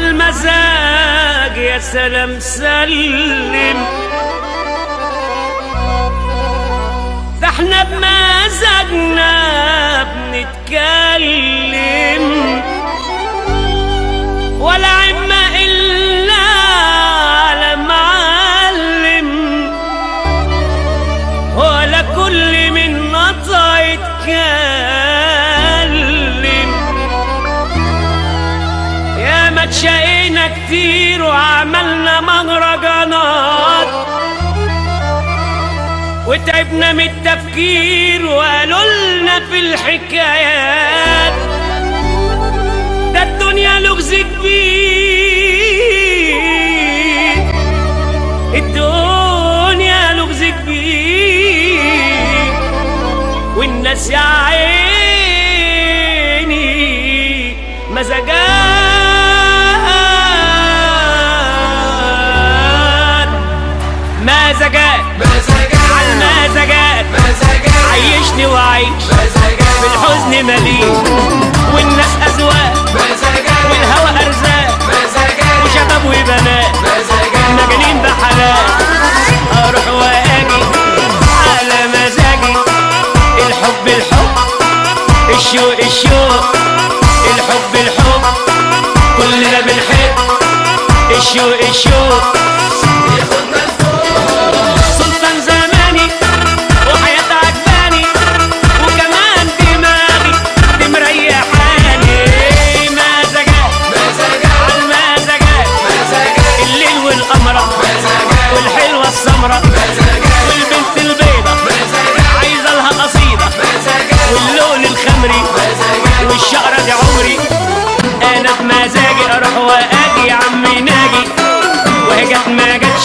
المزاج يا سلام سلم. ده إحنا بمزاجنا بنتكلم. ولا عمة إلا على معلم. ولا كل من نطع يتكلم وعملنا مهرجانات. وتعبنا من التفكير وقالوا لنا في الحكايات. ده الدنيا لغز كبير. الدنيا لغز كبير. والناس يا عيني مزاجات مليء والناس أذواق والهوى أرزاق وشباب وبنات مجانين بحلال أروح وأجي على مزاجي الحب الحب الشوق الشوق الحب الحب كلنا بنحب الشوق الشوق.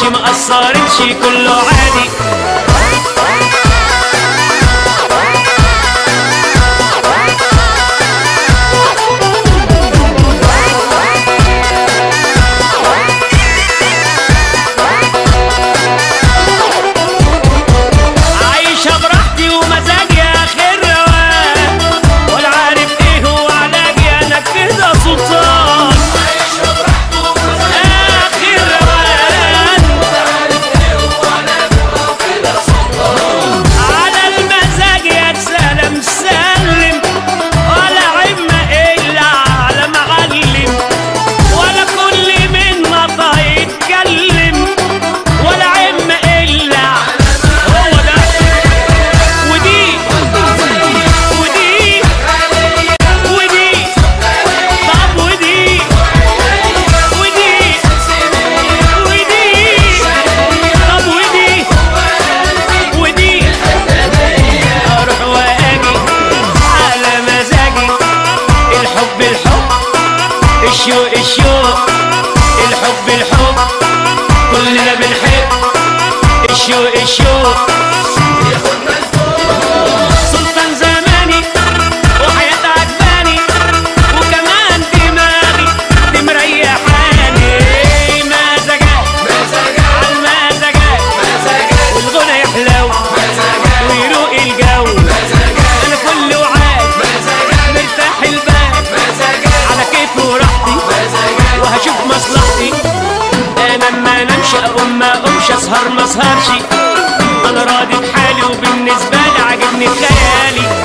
ما قصرتش كله عادي. ما اسهرش أنا راضي بحالي وبالنسبة لي عاجبني خيالي.